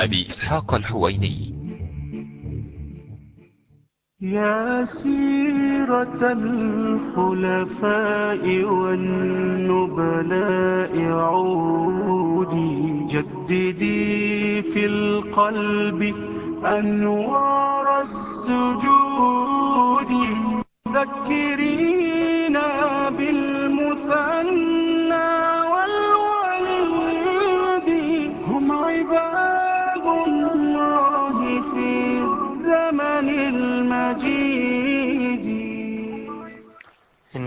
أبي إسحاق الحويني. يا سيرة الخلفاء والنبلاء عودي جددي في القلب أنوار السجود. ذكري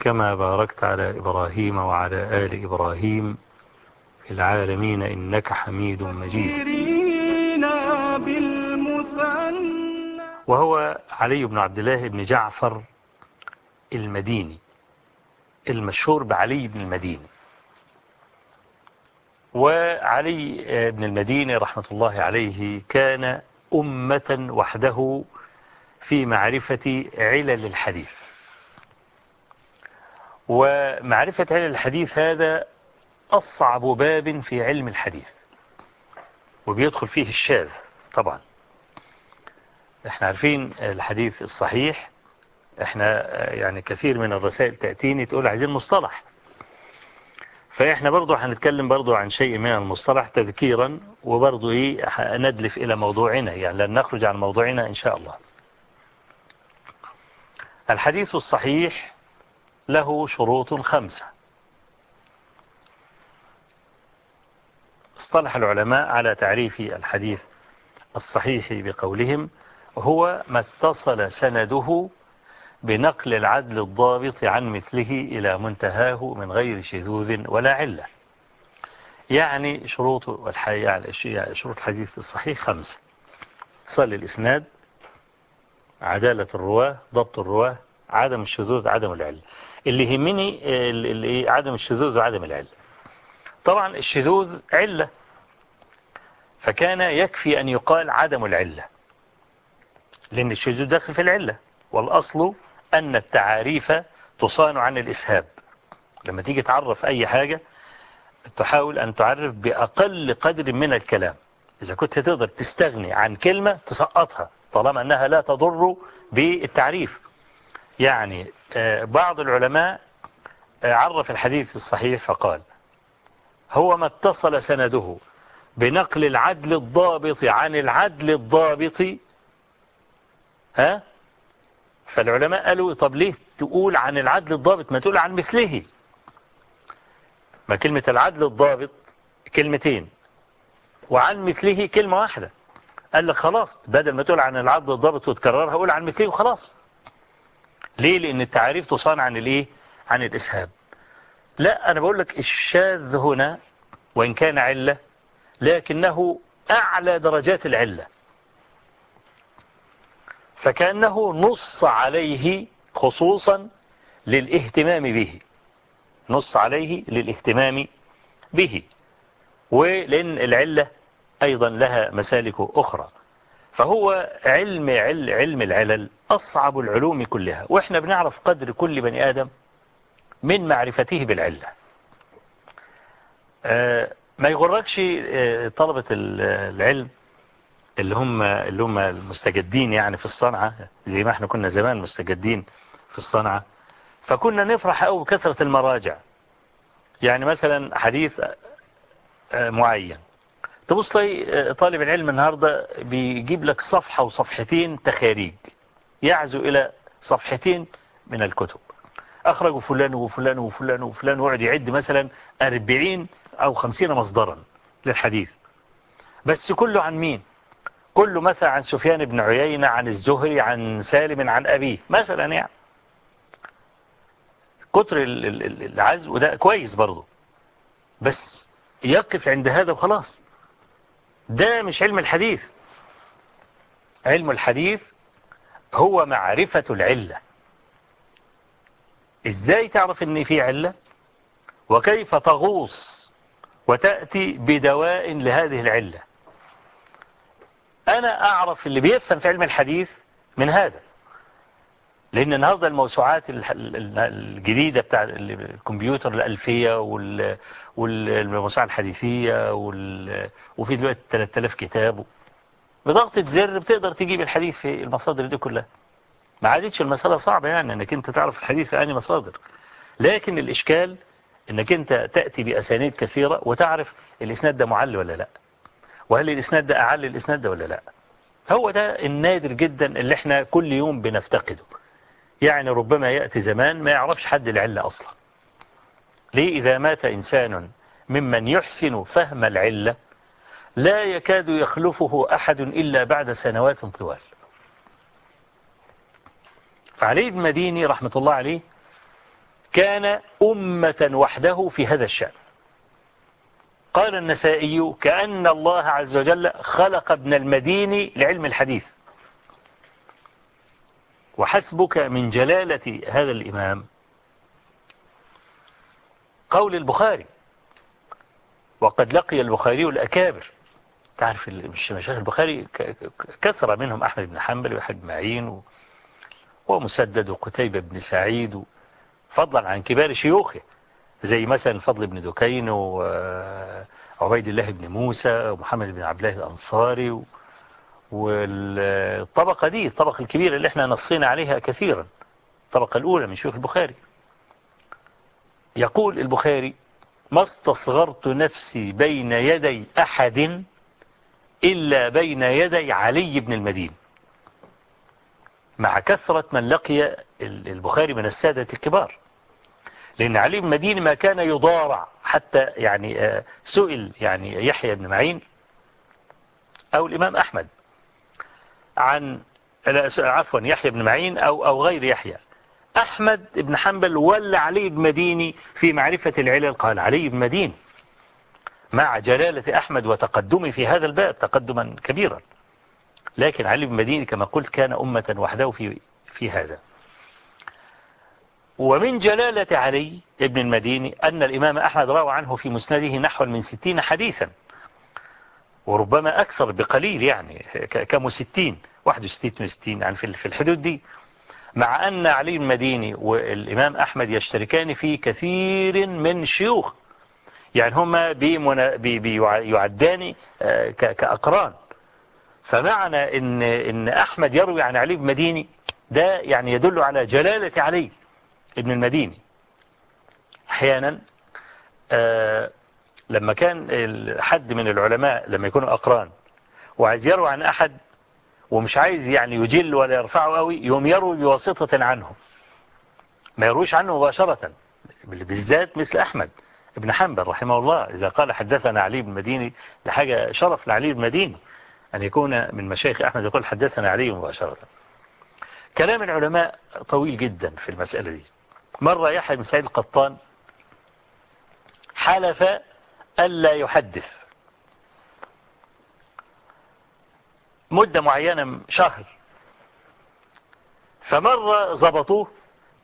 كما باركت على إبراهيم وعلى آل إبراهيم في العالمين إنك حميد مجيد. وهو علي بن عبد الله بن جعفر المديني المشهور بعلي بن المديني. وعلي بن المديني رحمة الله عليه كان أمة وحده في معرفة علل الحديث. ومعرفة هذا الحديث هذا أصعب باب في علم الحديث وبيدخل فيه الشاذ طبعا. إحنا عارفين الحديث الصحيح إحنا يعني كثير من الرسائل تأتيني تقول عايزين مصطلح. فإحنا برضو هنتكلم برضو عن شيء من المصطلح تذكيرا وبرضو إيه ندلف إلى موضوعنا يعني لن نخرج عن موضوعنا إن شاء الله. الحديث الصحيح له شروط خمسة. اصطلح العلماء على تعريف الحديث الصحيح بقولهم هو ما اتصل سنده بنقل العدل الضابط عن مثله إلى منتهاه من غير شذوذ ولا علة. يعني شروط يعني يعني شروط الحديث الصحيح خمسة. اتصال الإسناد عدالة الرواة ضبط الرواة عدم الشذوذ عدم العلة. اللي يهمني اللي عدم الشذوذ وعدم العلة. طبعا الشذوذ علة فكان يكفي أن يقال عدم العلة لأن الشذوذ داخل في العلة والأصل أن التعاريف تصان عن الإسهاب. لما تيجي تعرف أي حاجة تحاول أن تعرف بأقل قدر من الكلام. إذا كنت تقدر تستغني عن كلمة تسقطها طالما أنها لا تضر بالتعريف. يعني آه، بعض العلماء آه، عرف الحديث الصحيح فقال هو ما اتصل سنده بنقل العدل الضابط عن العدل الضابط ها؟ فالعلماء قالوا طب ليه تقول عن العدل الضابط؟ ما تقول عن مثله. ما كلمة العدل الضابط كلمتين وعن مثله كلمة واحدة. قال لك خلاص بدل ما تقول عن العدل الضابط وتكررها قول عن مثله وخلاص. ليه؟ لأن التعاريف تصان عن الإيه؟ عن الإسهاب. لا أنا بقول لك الشاذ هنا وإن كان علة لكنه أعلى درجات العلة. فكأنه نص عليه خصوصا للاهتمام به. نص عليه للاهتمام به. ولأن العلة أيضا لها مسالك أخرى. فهو علم علم, علم العلل أصعب العلوم كلها. وإحنا بنعرف قدر كل بني آدم من معرفته بالعلة. آه، ما يغركش آه، طلبة العلم اللي هم اللي هم المستجدين يعني في الصنعة زي ما إحنا كنا زمان مستجدين في الصنعة. فكنا نفرح قوي بكثرة المراجع. يعني مثلا حديث آه، معين. تبص لي آه، طالب العلم النهاردة بيجيب لك صفحة وصفحتين تخاريج يعزو إلى صفحتين من الكتب. أخرجوا فلان وفلان وفلان وفلان وعد يعد مثلا 40 أو 50 مصدرا للحديث. بس كله عن مين؟ كله مثلا عن سفيان بن عيينة عن الزهري عن سالم عن أبيه مثلا يعني. كتر العزو ده كويس برضه بس يقف عند هذا وخلاص. ده مش علم الحديث. علم الحديث هو معرفة العلة. إزاي تعرف إن في علة؟ وكيف تغوص وتأتي بدواء لهذه العلة؟ أنا أعرف اللي بيفهم في علم الحديث من هذا. لأن النهاردة الموسوعات الجديدة بتاع الكمبيوتر الألفية والموسوعة الحديثية وفي دلوقتي 3000 كتاب. بضغطة زر بتقدر تجيب الحديث في المصادر دي كلها. ما عادتش المسألة صعبة يعني أنك أنت تعرف الحديث في أنهي مصادر. لكن الإشكال أنك أنت تأتي بأسانيد كثيرة وتعرف الإسناد ده معل ولا لأ. وهل الإسناد ده أعل الإسناد ده ولا لأ. هو ده النادر جدا اللي إحنا كل يوم بنفتقده. يعني ربما يأتي زمان ما يعرفش حد العلة أصلا. ليه إذا مات إنسان ممن يحسن فهم العلة لا يكاد يخلفه أحد إلا بعد سنوات طوال. فعلي بن مديني رحمة الله عليه كان أمة وحده في هذا الشأن. قال النسائي كأن الله عز وجل خلق ابن المديني لعلم الحديث. وحسبك من جلالة هذا الإمام. قول البخاري وقد لقي البخاري الأكابر. تعرف مشايخ البخاري كثر منهم أحمد بن حنبل وحد معين ومسدد وقتيبة بن سعيد فضلا عن كبار شيوخه. زي مثلا فضل بن دكين وعبيد آه، الله بن موسى ومحمد بن عبد الله الأنصاري ومحمد والطبقة دي الطبقة الكبيرة اللي إحنا نصينا عليها كثيرا الطبقة الأولى من شيوخ البخاري. يقول البخاري ما استصغرت نفسي بين يدي أحد إلا بين يدي علي بن المدين. مع كثرة من لقي البخاري من السادة الكبار. لأن علي بن المدين ما كان يضارع حتى يعني آه، سئل يعني يحيى بن معين أو الإمام أحمد. عن عفوا يحيى بن معين أو, أو غير يحيى. أحمد بن حنبل ولا علي بن مديني في معرفة العلل. قال علي بن مديني مع جلالة أحمد وتقدمه في هذا الباب تقدما كبيرا. لكن علي بن مديني كما قلت كان أمة وحده في, في هذا. ومن جلالة علي بن المديني أن الإمام أحمد روى عنه في مسنده نحو من ستين حديثا. وربما أكثر بقليل يعني كم 60 61 60 يعني في الحدود دي. مع أن علي المديني والإمام أحمد يشتركان في كثير من الشيوخ يعني هما بيعدان آه، كأقران. فمعنى إن, إن أحمد يروي عن علي المديني ده يعني يدل على جلالة علي ابن المديني. أحيانا آه، لما كان حد من العلماء لما يكونوا أقران وعايز يروي عن أحد ومش عايز يعني يجل ولا يرفعه قوي يوم يروي بواسطة عنه ما يرويش عنه مباشرة بالذات مثل أحمد ابن حنبل رحمه الله. إذا قال حدثنا علي بن مديني ده حاجة شرف لعلي بن مديني أن يكون من مشايخ أحمد يقول حدثنا علي مباشرة. كلام العلماء طويل جدا في المسألة دي. مرة يحيى بن سعيد القطان حلف ألا يحدث. مدة معينة شهر. فمرة زبطوه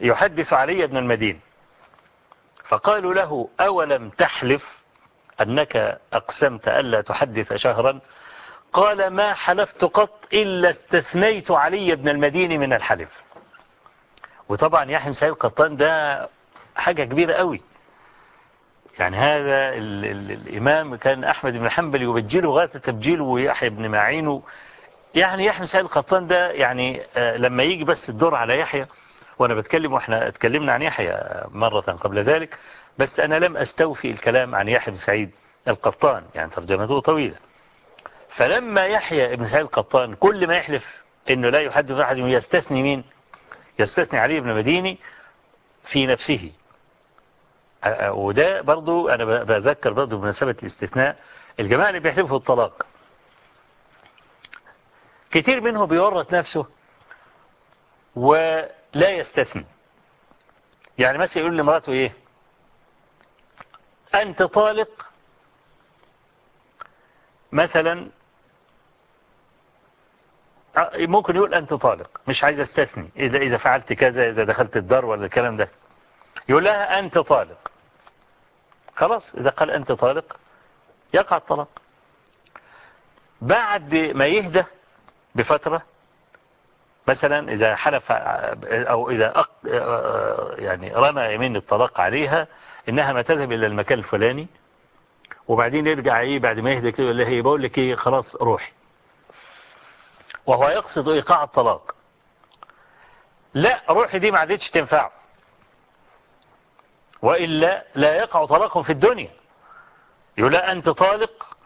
يحدث علي بن المدين. فقالوا له أولم تحلف أنك أقسمت ألا تحدث شهرا؟ قال ما حلفت قط إلا استثنيت علي بن المدين من الحلف. وطبعا يحيى سيد قطان ده حاجة كبيرة قوي. يعني هذا الـ الـ الإمام كان أحمد بن حنبل يبجله غاية تبجيله ويحيى بن معين يعني يحيى بن سعيد القطان ده يعني آه، لما يجي بس الدور على يحيى وأنا بتكلم وإحنا اتكلمنا عن يحيى مرة قبل ذلك بس أنا لم أستوفي الكلام عن يحيى بن سعيد القطان يعني ترجمته طويلة. فلما يحيى بن سعيد القطان كل ما يحلف أنه لا يحدث أحد يستثني مين؟ يستثني علي بن مديني في نفسه. وده برضو أنا بذكر برضو بمناسبة الاستثناء الجماعة اللي بيحلفوا في الطلاق كتير منهم بيورط نفسه ولا يستثني. يعني مثلا يقول لمراته إيه؟ أنت طالق مثلا ممكن يقول أنت طالق مش عايز أستثني اذا إذا فعلت كذا إذا دخلت الدار ولا الكلام ده. يقول لها أنت طالق. خلاص إذا قال أنت طالق يقع الطلاق. بعد ما يهدى بفترة مثلا إذا حلف أو إذا يعني رمى يمين الطلاق عليها إنها ما تذهب إلى المكان الفلاني وبعدين يرجع إيه بعد ما يهدى كده اللي إيه، هي بقول لك إيه خلاص روحي. وهو يقصد إيقاع الطلاق. لا روحي دي ما عادتش تنفعه. وإلا لا يقع طلاقهم في الدنيا. يقول أنت طالق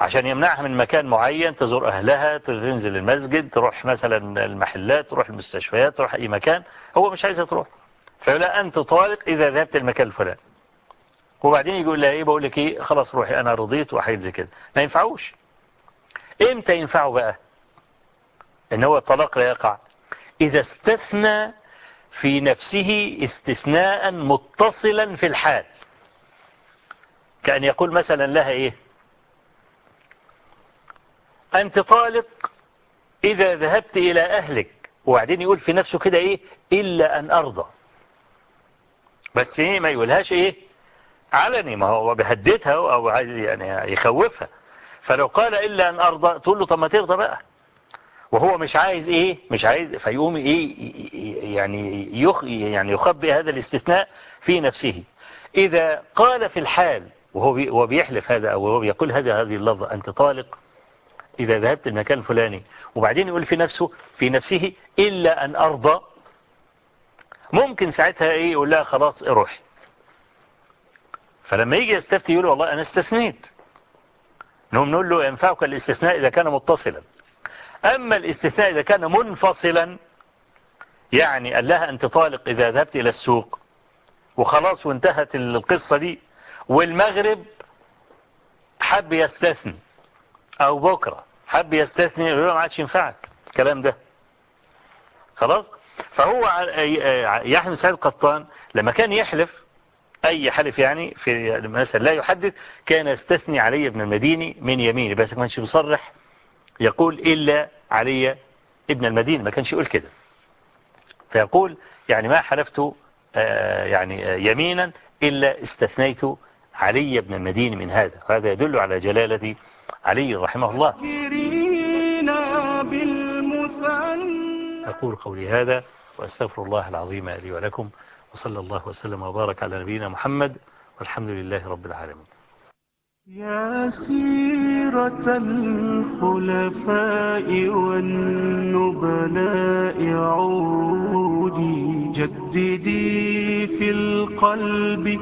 عشان يمنعها من مكان معين تزور أهلها تنزل المسجد تروح مثلا المحلات تروح المستشفيات تروح أي مكان هو مش عايزها تروح. فيقول أنت طالق إذا ذهبت المكان الفلاني. وبعدين يقول لها إيه بقول لك إيه خلاص روحي أنا رضيت وحيد زي كده. ما ينفعوش. إمتى ينفعه بقى؟ إن هو الطلاق لا يقع. إذا استثنى في نفسه استثناء متصلا في الحال. كأن يقول مثلا لها إيه؟ أنت طالق إذا ذهبت إلى أهلك. وبعدين يقول في نفسه كده إيه؟ إلا أن أرضى. بس إيه؟ ما يقولهاش إيه؟ علني. ما هو بيهددها أو عايز يعني يخوفها. فلو قال إلا أن أرضى تقول له طب ما ترضى بقى. وهو مش عايز إيه؟ مش عايز فيقوم إيه يعني يخ يعني يخبئ هذا الاستثناء في نفسه. إذا قال في الحال وهو بيحلف هذا أو هو بيقول هذا هذه اللفظة أنت طالق إذا ذهبت المكان الفلاني وبعدين يقول في نفسه في نفسه إلا أن أرضى ممكن ساعتها إيه؟ يقول لها خلاص روحي. فلما يجي يستفتي يقول والله أنا استثنيت. نقوم نقول له ينفعك الاستثناء إذا كان متصلا. أما الاستثناء إذا كان منفصلا يعني قال لها أنت طالق إذا ذهبت إلى السوق وخلاص وانتهت القصة دي والمغرب حب يستثني أو بكرة حب يستثني ويقول ما عادش ينفعك الكلام ده. خلاص؟ فهو يحيى سيد سعيد القطان لما كان يحلف أي حلف يعني في مثلا لا يحدث كان يستثني علي بن المديني من يمينه بس ما كانش بيصرح يقول إلا علي ابن المدين. ما كانش يقول كده. فيقول يعني ما حلفت آه، يعني آه، يمينا إلا استثنيت علي ابن المدين من هذا. وهذا يدل على جلالة علي رحمه الله. أقول قولي هذا وأستغفر الله العظيم لي ولكم وصلى الله وسلم وبارك على نبينا محمد والحمد لله رب العالمين. يا سيرة الخلفاء والنبلاء عودي جددي في القلب